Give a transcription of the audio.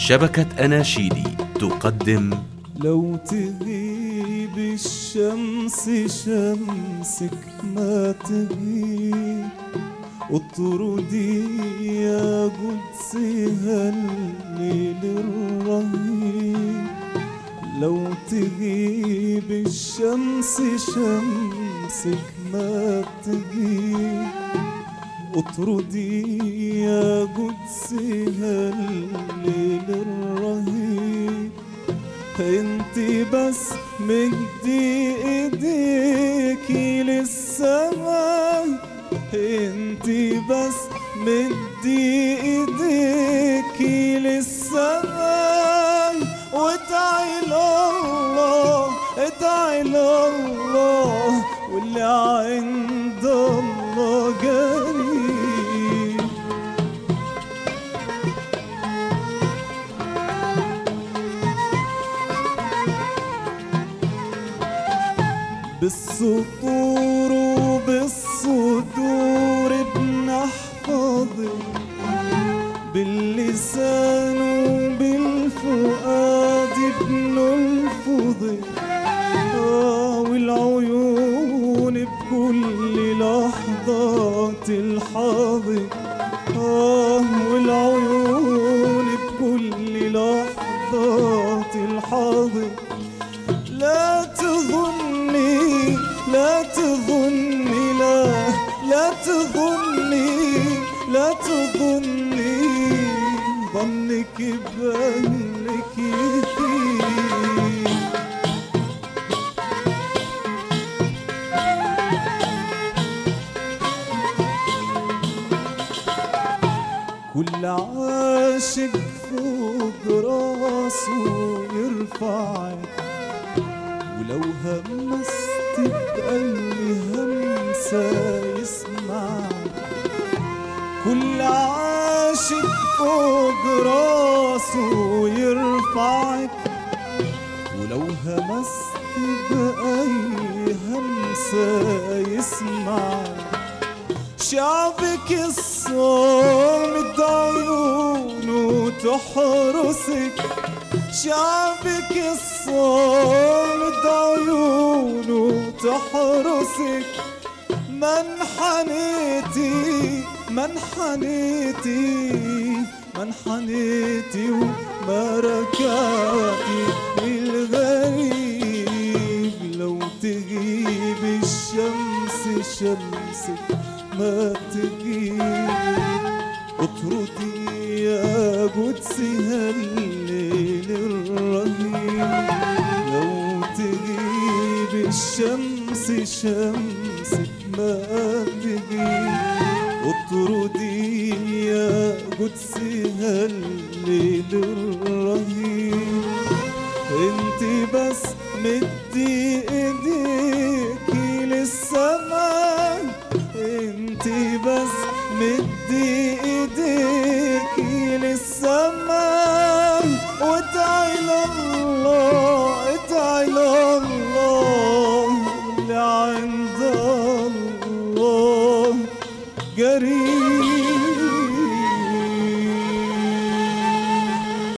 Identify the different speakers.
Speaker 1: شبكة أناشيدي تقدم.
Speaker 2: لو تغيب الشمس شمسك ما تغيب اطردي يا قدسي هالليل الرهيب. لو تغيب الشمس شمسك ما تغيب اطردي يا قدسي هالليل الرهيب. انتي بس مدي ايديكي للسماء. انتي بس مدي ايديكي للسماء. وادعي لله ادعي لله واللي عند بالسطور وبالصدور بنحفظك باللسان وبالفؤاد بنلفظك آه والعيون بكل لحظات الحاضر تظني لا لا تظني لا تظني. ظنك بأهلك يثير كل عاشق فوق راسه يرفعك ولو همست بقلبي همسة يسمعك كل عاشق فوق راسه يرفعك ولو همست بأي همسة يسمعك شعبك الصامت عيونه تحرسك شعبك الصامت تحرسك من حنيتي من حنيتي من حنيتي وما ركعتي بالغريب لو تغيب الشمس شمسك ما تغيب. اطردي يا قدسي هالليل الرهيب. لو تغيب الشمس شمسك ما تغيب اطردي يا قدسي هالليل الرهيب. انتي بس مدي ايديكي للسماء. انتي بس مدي ايديكي للسماء. garib